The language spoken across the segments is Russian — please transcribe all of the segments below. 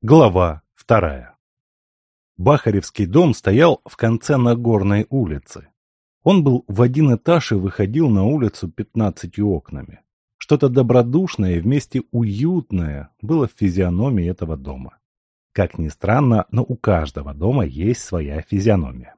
Глава вторая. Бахаревский дом стоял в конце Нагорной улицы. Он был в один этаж и выходил на улицу пятнадцатью окнами. Что-то добродушное и вместе уютное было в физиономии этого дома. Как ни странно, но у каждого дома есть своя физиономия.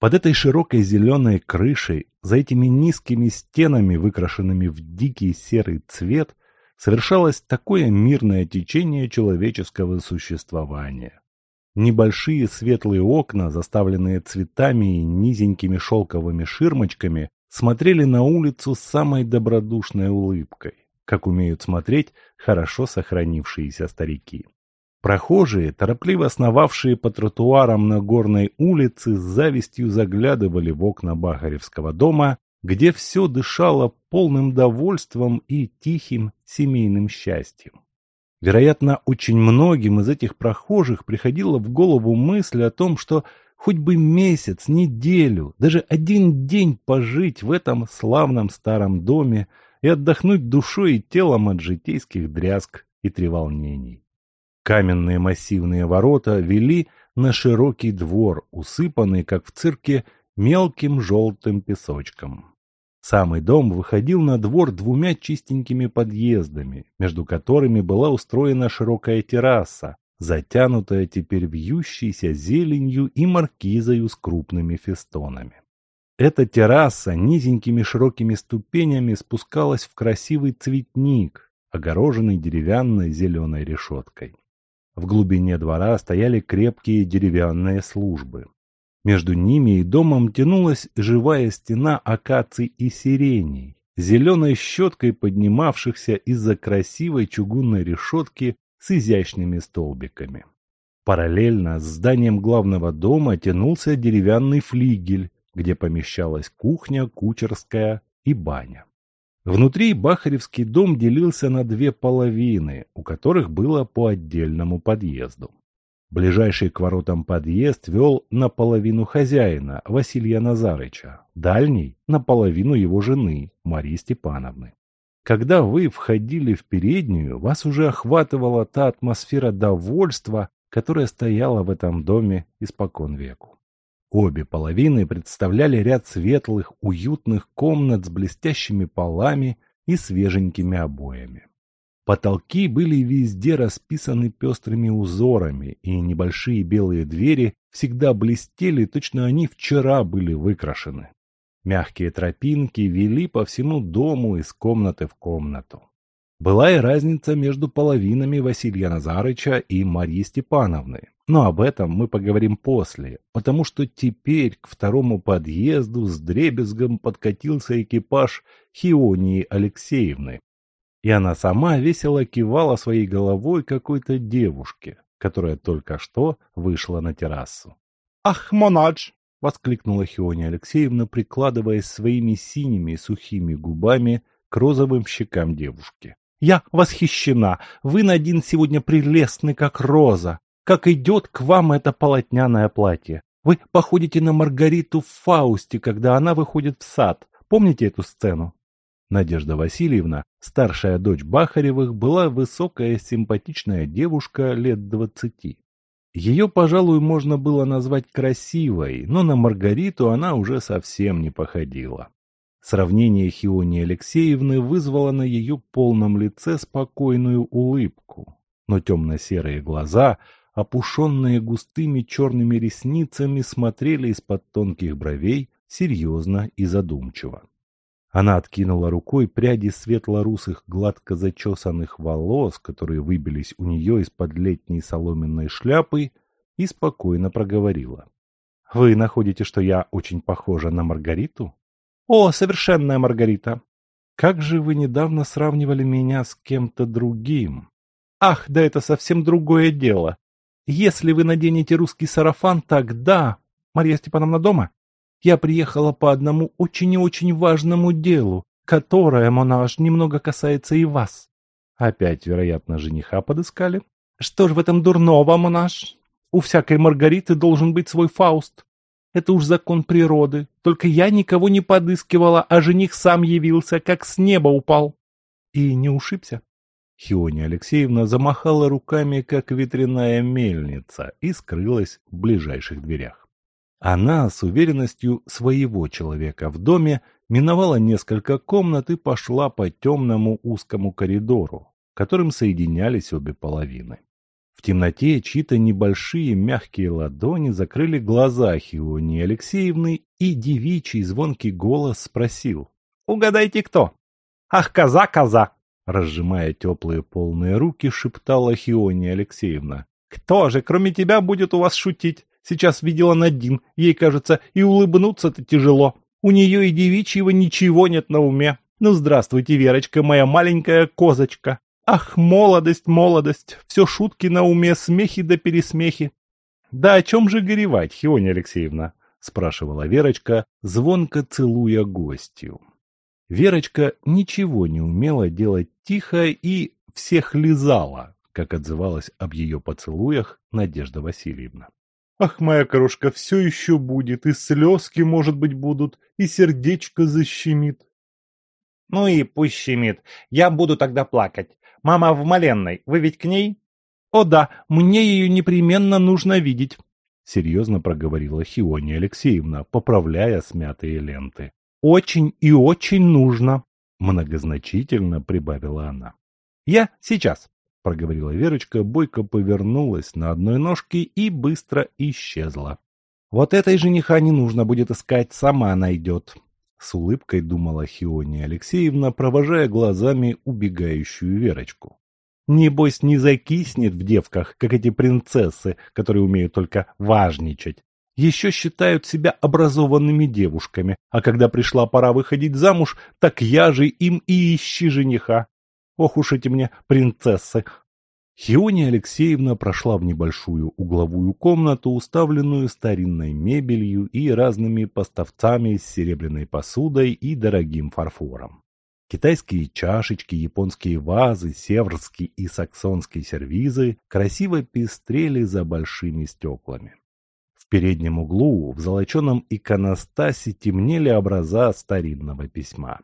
Под этой широкой зеленой крышей, за этими низкими стенами, выкрашенными в дикий серый цвет – совершалось такое мирное течение человеческого существования. Небольшие светлые окна, заставленные цветами и низенькими шелковыми ширмочками, смотрели на улицу с самой добродушной улыбкой, как умеют смотреть хорошо сохранившиеся старики. Прохожие, торопливо сновавшие по тротуарам на горной улице, с завистью заглядывали в окна Бахаревского дома где все дышало полным довольством и тихим семейным счастьем. Вероятно, очень многим из этих прохожих приходила в голову мысль о том, что хоть бы месяц, неделю, даже один день пожить в этом славном старом доме и отдохнуть душой и телом от житейских дрязг и треволнений. Каменные массивные ворота вели на широкий двор, усыпанный, как в цирке, мелким желтым песочком. Самый дом выходил на двор двумя чистенькими подъездами, между которыми была устроена широкая терраса, затянутая теперь вьющейся зеленью и маркизою с крупными фестонами. Эта терраса низенькими широкими ступенями спускалась в красивый цветник, огороженный деревянной зеленой решеткой. В глубине двора стояли крепкие деревянные службы. Между ними и домом тянулась живая стена акаций и сиреней, зеленой щеткой поднимавшихся из-за красивой чугунной решетки с изящными столбиками. Параллельно с зданием главного дома тянулся деревянный флигель, где помещалась кухня, кучерская и баня. Внутри Бахаревский дом делился на две половины, у которых было по отдельному подъезду. Ближайший к воротам подъезд вел наполовину хозяина, Василия Назарыча, дальний – наполовину его жены, Марии Степановны. Когда вы входили в переднюю, вас уже охватывала та атмосфера довольства, которая стояла в этом доме испокон веку. Обе половины представляли ряд светлых, уютных комнат с блестящими полами и свеженькими обоями. Потолки были везде расписаны пестрыми узорами, и небольшие белые двери всегда блестели, точно они вчера были выкрашены. Мягкие тропинки вели по всему дому из комнаты в комнату. Была и разница между половинами Василия Назарыча и Марьи Степановны, но об этом мы поговорим после, потому что теперь к второму подъезду с дребезгом подкатился экипаж Хионии Алексеевны, и она сама весело кивала своей головой какой-то девушке, которая только что вышла на террасу. «Ах, Монадж!» — воскликнула Хиония Алексеевна, прикладываясь своими синими сухими губами к розовым щекам девушки. «Я восхищена! Вы, Надин, сегодня прелестны, как роза! Как идет к вам это полотняное платье! Вы походите на Маргариту в Фаусте, когда она выходит в сад. Помните эту сцену? Надежда Васильевна, старшая дочь Бахаревых, была высокая симпатичная девушка лет двадцати. Ее, пожалуй, можно было назвать красивой, но на Маргариту она уже совсем не походила. Сравнение Хионии Алексеевны вызвало на ее полном лице спокойную улыбку, но темно-серые глаза, опушенные густыми черными ресницами, смотрели из-под тонких бровей серьезно и задумчиво. Она откинула рукой пряди светло-русых гладко зачесанных волос, которые выбились у нее из-под летней соломенной шляпы, и спокойно проговорила. — Вы находите, что я очень похожа на Маргариту? — О, совершенная Маргарита! Как же вы недавно сравнивали меня с кем-то другим? Ах, да это совсем другое дело. Если вы наденете русский сарафан, тогда... Марья Степановна дома? Я приехала по одному очень и очень важному делу, которое, Монаш, немного касается и вас. Опять, вероятно, жениха подыскали. Что ж в этом дурного, Монаш? У всякой Маргариты должен быть свой Фауст. Это уж закон природы. Только я никого не подыскивала, а жених сам явился, как с неба упал. И не ушибся. Хиония Алексеевна замахала руками, как ветряная мельница, и скрылась в ближайших дверях. Она с уверенностью своего человека в доме миновала несколько комнат и пошла по темному узкому коридору, которым соединялись обе половины. В темноте чьи-то небольшие мягкие ладони закрыли глаза Хионии Алексеевны, и девичий звонкий голос спросил. «Угадайте, кто?» «Ах, коза, коза!» Разжимая теплые полные руки, шептала Хиония Алексеевна. «Кто же, кроме тебя, будет у вас шутить? Сейчас видела Надин, ей, кажется, и улыбнуться-то тяжело. У нее и девичьего ничего нет на уме. Ну, здравствуйте, Верочка, моя маленькая козочка. Ах, молодость, молодость, все шутки на уме, смехи да пересмехи. Да о чем же горевать, Хиония Алексеевна? Спрашивала Верочка, звонко целуя гостью. Верочка ничего не умела делать тихо и всех лизала, как отзывалась об ее поцелуях Надежда Васильевна. Ах, моя крошка, все еще будет, и слезки, может быть, будут, и сердечко защемит. Ну и пусть щемит, я буду тогда плакать. Мама в Маленной, вы ведь к ней? О да, мне ее непременно нужно видеть. Серьезно проговорила Хиония Алексеевна, поправляя смятые ленты. Очень и очень нужно, многозначительно прибавила она. Я сейчас, проговорила Верочка, бойко повернулась на одной ножке и быстро исчезла. Вот этой жениха не нужно будет искать, сама найдет. С улыбкой думала Хиония Алексеевна, провожая глазами убегающую Верочку. Небось, не закиснет в девках, как эти принцессы, которые умеют только важничать. Еще считают себя образованными девушками, а когда пришла пора выходить замуж, так я же им и ищи жениха. Ох уж эти мне принцессы, Хиония Алексеевна прошла в небольшую угловую комнату, уставленную старинной мебелью и разными поставцами с серебряной посудой и дорогим фарфором. Китайские чашечки, японские вазы, северские и саксонские сервизы красиво пестрели за большими стеклами. В переднем углу в золоченом иконостасе темнели образа старинного письма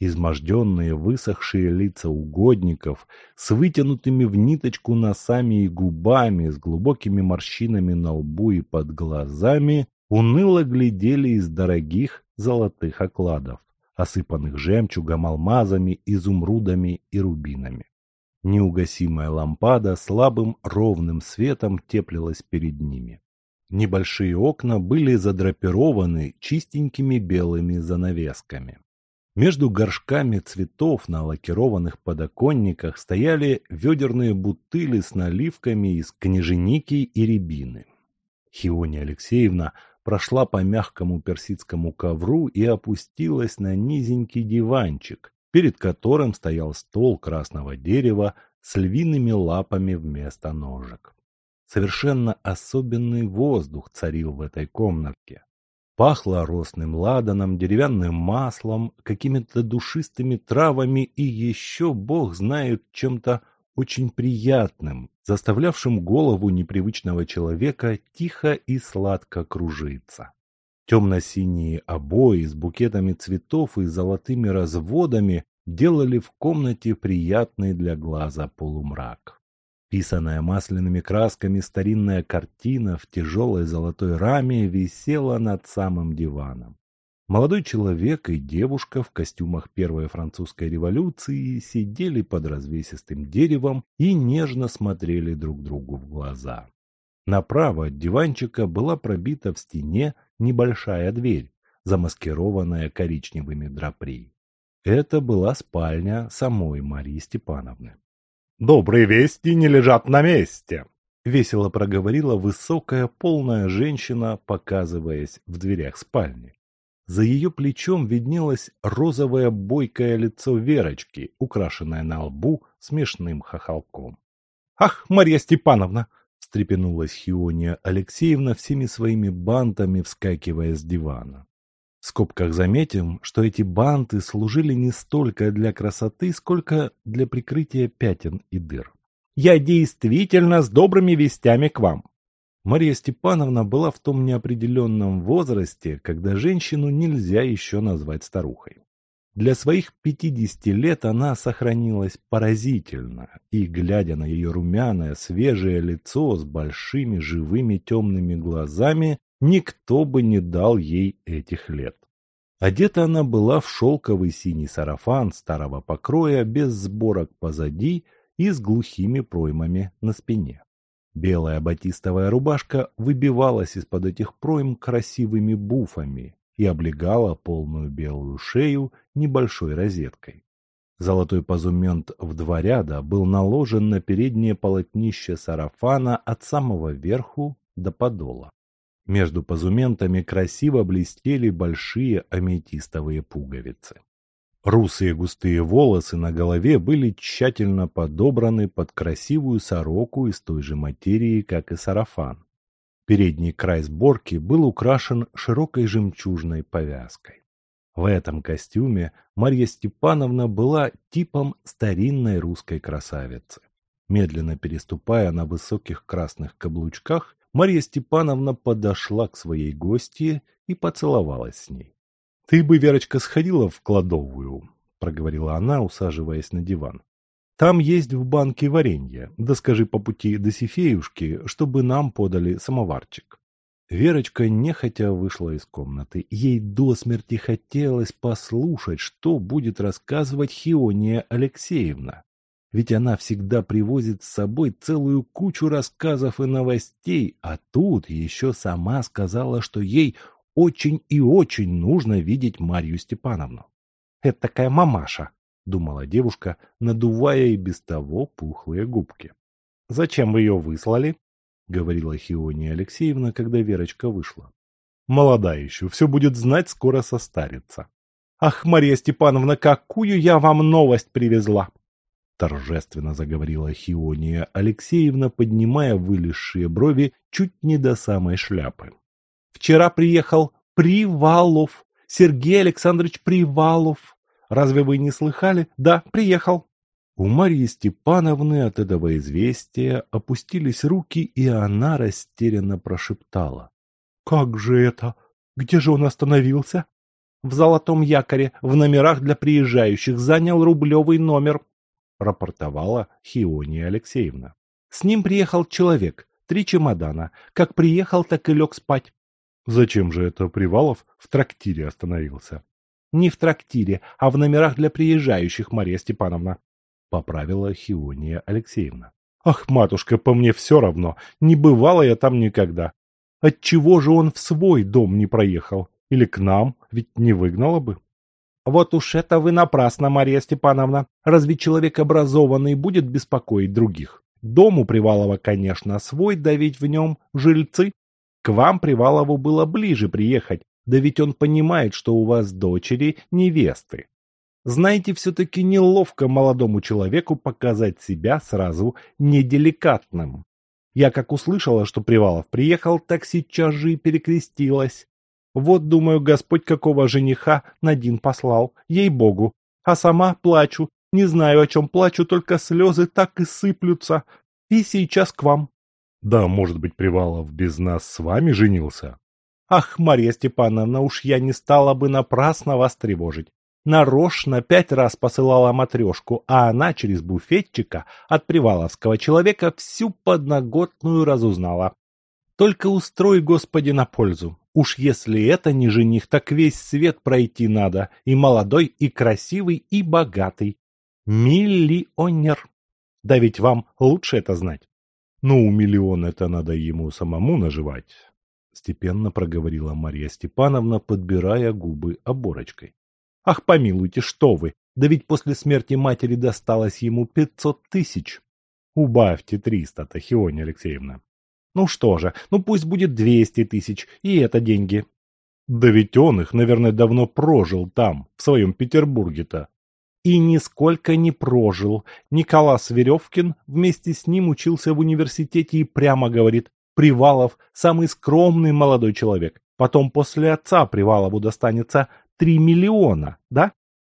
изможденные высохшие лица угодников с вытянутыми в ниточку носами и губами, с глубокими морщинами на лбу и под глазами, уныло глядели из дорогих золотых окладов, осыпанных жемчугом, алмазами, изумрудами и рубинами. Неугасимая лампада слабым ровным светом теплилась перед ними. Небольшие окна были задрапированы чистенькими белыми занавесками. Между горшками цветов на лакированных подоконниках стояли ведерные бутыли с наливками из княженики и рябины. Хиония Алексеевна прошла по мягкому персидскому ковру и опустилась на низенький диванчик, перед которым стоял стол красного дерева с львиными лапами вместо ножек. Совершенно особенный воздух царил в этой комнатке. Пахло росным ладаном, деревянным маслом, какими-то душистыми травами и еще, бог знает, чем-то очень приятным, заставлявшим голову непривычного человека тихо и сладко кружиться. Темно-синие обои с букетами цветов и золотыми разводами делали в комнате приятный для глаза полумрак. Писанная масляными красками старинная картина в тяжелой золотой раме висела над самым диваном. Молодой человек и девушка в костюмах Первой французской революции сидели под развесистым деревом и нежно смотрели друг другу в глаза. Направо от диванчика была пробита в стене небольшая дверь, замаскированная коричневыми драпри. Это была спальня самой Марии Степановны. «Добрые вести не лежат на месте», — весело проговорила высокая полная женщина, показываясь в дверях спальни. За ее плечом виднелось розовое бойкое лицо Верочки, украшенное на лбу смешным хохолком. «Ах, Марья Степановна!» — встрепенулась Хиония Алексеевна всеми своими бантами, вскакивая с дивана. В скобках заметим, что эти банты служили не столько для красоты, сколько для прикрытия пятен и дыр. «Я действительно с добрыми вестями к вам!» Мария Степановна была в том неопределенном возрасте, когда женщину нельзя еще назвать старухой. Для своих пятидесяти лет она сохранилась поразительно, и, глядя на ее румяное, свежее лицо с большими живыми темными глазами, никто бы не дал ей этих лет. Одета она была в шелковый синий сарафан старого покроя, без сборок позади и с глухими проймами на спине. Белая батистовая рубашка выбивалась из-под этих пройм красивыми буфами и облегала полную белую шею небольшой розеткой. Золотой позумент в два ряда был наложен на переднее полотнище сарафана от самого верху до подола. Между позументами красиво блестели большие аметистовые пуговицы. Русые густые волосы на голове были тщательно подобраны под красивую сороку из той же материи, как и сарафан. Передний край сборки был украшен широкой жемчужной повязкой. В этом костюме Марья Степановна была типом старинной русской красавицы. Медленно переступая на высоких красных каблучках, Марья Степановна подошла к своей гостье и поцеловалась с ней. «Ты бы, Верочка, сходила в кладовую», — проговорила она, усаживаясь на диван. «Там есть в банке варенье. Да скажи по пути до Сифеюшки, чтобы нам подали самоварчик». Верочка нехотя вышла из комнаты. Ей до смерти хотелось послушать, что будет рассказывать Хиония Алексеевна. Ведь она всегда привозит с собой целую кучу рассказов и новостей, а тут еще сама сказала, что ей очень и очень нужно видеть Марью Степановну. Это такая мамаша, думала девушка, надувая и без того пухлые губки. Зачем вы ее выслали? говорила Хиония Алексеевна, когда Верочка вышла. Молодая еще, все будет знать, скоро состарится. Ах, Мария Степановна, какую я вам новость привезла! Торжественно заговорила Хиония Алексеевна, поднимая вылезшие брови чуть не до самой шляпы. Вчера приехал Привалов. Сергей Александрович Привалов. Разве вы не слыхали? Да, приехал. У Марьи Степановны от этого известия опустились руки, и она растерянно прошептала. «Как же это? Где же он остановился?» «В золотом якоре, в номерах для приезжающих, занял рублевый номер», рапортовала Хиония Алексеевна. «С ним приехал человек, три чемодана. Как приехал, так и лег спать. Зачем же это Привалов в трактире остановился? Не в трактире, а в номерах для приезжающих, Мария Степановна, поправила Хиония Алексеевна. Ах, матушка, по мне все равно, не бывала я там никогда. Отчего же он в свой дом не проехал? Или к нам, ведь не выгнала бы. Вот уж это вы напрасно, Мария Степановна. Разве человек образованный будет беспокоить других? Дом у Привалова, конечно, свой, да ведь в нем жильцы. К вам Привалову было ближе приехать, да ведь он понимает, что у вас дочери невесты. Знаете, все-таки неловко молодому человеку показать себя сразу неделикатным. Я как услышала, что Привалов приехал, так сейчас же и перекрестилась. Вот, думаю, Господь какого жениха Надин послал, ей-богу. А сама плачу, не знаю, о чем плачу, только слезы так и сыплются. И сейчас к вам. Да, может быть, Привалов без нас с вами женился? Ах, Марья Степановна, уж я не стала бы напрасно вас тревожить. Нарочно пять раз посылала матрешку, а она через буфетчика от приваловского человека всю подноготную разузнала. Только устрой, Господи, на пользу. Уж если это не жених, так весь свет пройти надо, и молодой, и красивый, и богатый. Миллионер. Да ведь вам лучше это знать. Ну, миллион это надо ему самому наживать, степенно проговорила Марья Степановна, подбирая губы оборочкой. Ах, помилуйте, что вы! Да ведь после смерти матери досталось ему пятьсот тысяч. Убавьте триста, Тахиония Алексеевна. Ну что же, ну пусть будет двести тысяч, и это деньги. Да ведь он их, наверное, давно прожил там, в своем Петербурге-то и нисколько не прожил. Николас Веревкин вместе с ним учился в университете и прямо говорит, Привалов – самый скромный молодой человек. Потом после отца Привалову достанется три миллиона, да?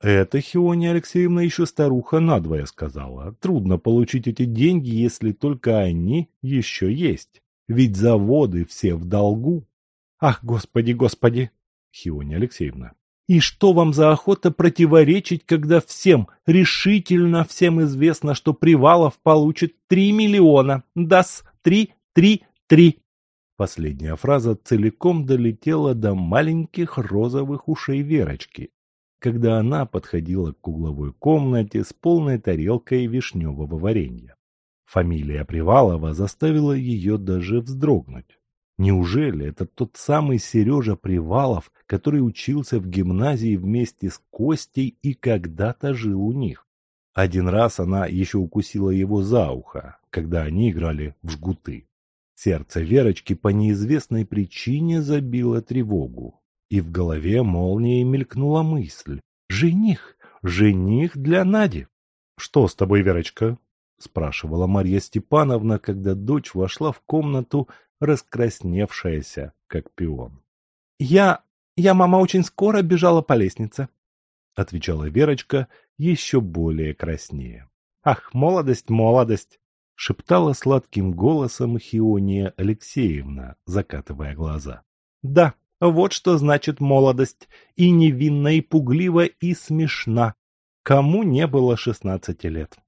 Это Хиония Алексеевна еще старуха надвое сказала. Трудно получить эти деньги, если только они еще есть. Ведь заводы все в долгу. Ах, господи, господи! Хиония Алексеевна. И что вам за охота противоречить, когда всем, решительно всем известно, что Привалов получит три миллиона? Дас, три, три, три. Последняя фраза целиком долетела до маленьких розовых ушей Верочки, когда она подходила к угловой комнате с полной тарелкой вишневого варенья. Фамилия Привалова заставила ее даже вздрогнуть. Неужели это тот самый Сережа Привалов, который учился в гимназии вместе с Костей и когда-то жил у них? Один раз она еще укусила его за ухо, когда они играли в жгуты. Сердце Верочки по неизвестной причине забило тревогу, и в голове молнией мелькнула мысль. «Жених! Жених для Нади!» «Что с тобой, Верочка?» — спрашивала Марья Степановна, когда дочь вошла в комнату раскрасневшаяся, как пион. «Я... я, мама, очень скоро бежала по лестнице», — отвечала Верочка еще более краснее. «Ах, молодость, молодость!» — шептала сладким голосом Хиония Алексеевна, закатывая глаза. «Да, вот что значит молодость, и невинна, и пуглива, и смешна. Кому не было шестнадцати лет?»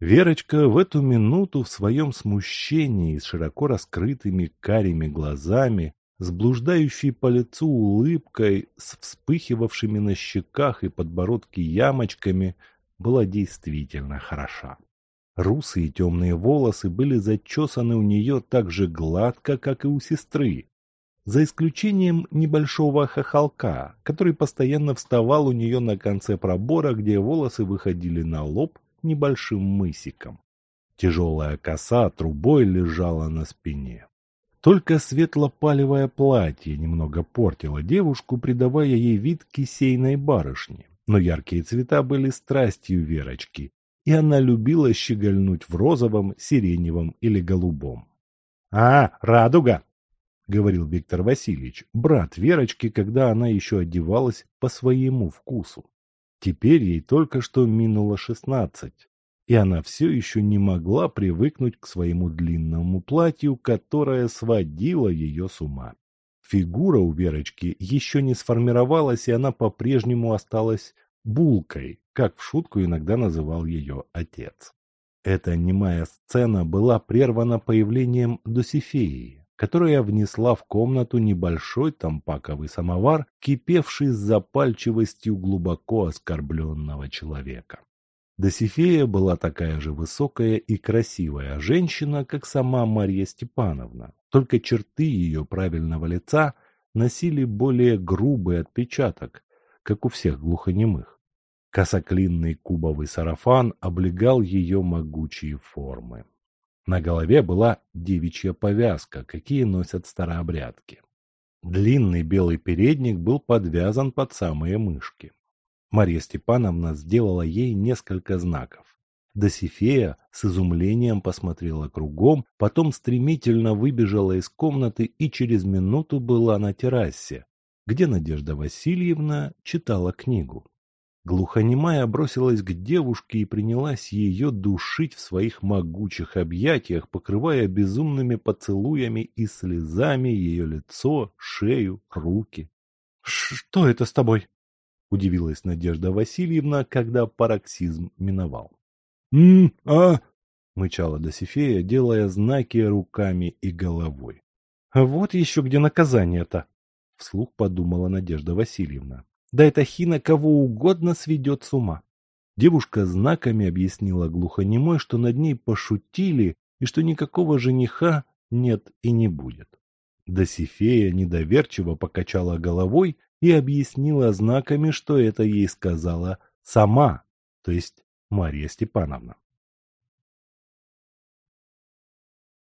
Верочка в эту минуту в своем смущении с широко раскрытыми карими глазами, с блуждающей по лицу улыбкой, с вспыхивавшими на щеках и подбородке ямочками, была действительно хороша. Русые темные волосы были зачесаны у нее так же гладко, как и у сестры, за исключением небольшого хохолка, который постоянно вставал у нее на конце пробора, где волосы выходили на лоб небольшим мысиком. Тяжелая коса трубой лежала на спине. Только светло-палевое платье немного портило девушку, придавая ей вид кисейной барышни. Но яркие цвета были страстью Верочки, и она любила щегольнуть в розовом, сиреневом или голубом. — А, радуга! — говорил Виктор Васильевич, брат Верочки, когда она еще одевалась по своему вкусу. Теперь ей только что минуло шестнадцать, и она все еще не могла привыкнуть к своему длинному платью, которое сводило ее с ума. Фигура у Верочки еще не сформировалась, и она по-прежнему осталась булкой, как в шутку иногда называл ее отец. Эта немая сцена была прервана появлением Досифеи, которая внесла в комнату небольшой тампаковый самовар, кипевший с запальчивостью глубоко оскорбленного человека. Досифея была такая же высокая и красивая женщина, как сама Марья Степановна, только черты ее правильного лица носили более грубый отпечаток, как у всех глухонемых. Косоклинный кубовый сарафан облегал ее могучие формы. На голове была девичья повязка, какие носят старообрядки. Длинный белый передник был подвязан под самые мышки. Марья Степановна сделала ей несколько знаков. Досифея с изумлением посмотрела кругом, потом стремительно выбежала из комнаты и через минуту была на террасе, где Надежда Васильевна читала книгу. Глухонемая бросилась к девушке и принялась ее душить в своих могучих объятиях, покрывая безумными поцелуями и слезами ее лицо, шею, руки. — Что это с тобой? — удивилась Надежда Васильевна, когда пароксизм миновал. — М, а... — мычала Досифея, делая знаки руками и головой. — Вот еще где наказание-то! — вслух подумала Надежда Васильевна. Да эта хина кого угодно сведет с ума. Девушка знаками объяснила глухонемой, что над ней пошутили и что никакого жениха нет и не будет. Досифея недоверчиво покачала головой и объяснила знаками, что это ей сказала сама, то есть Марья Степановна.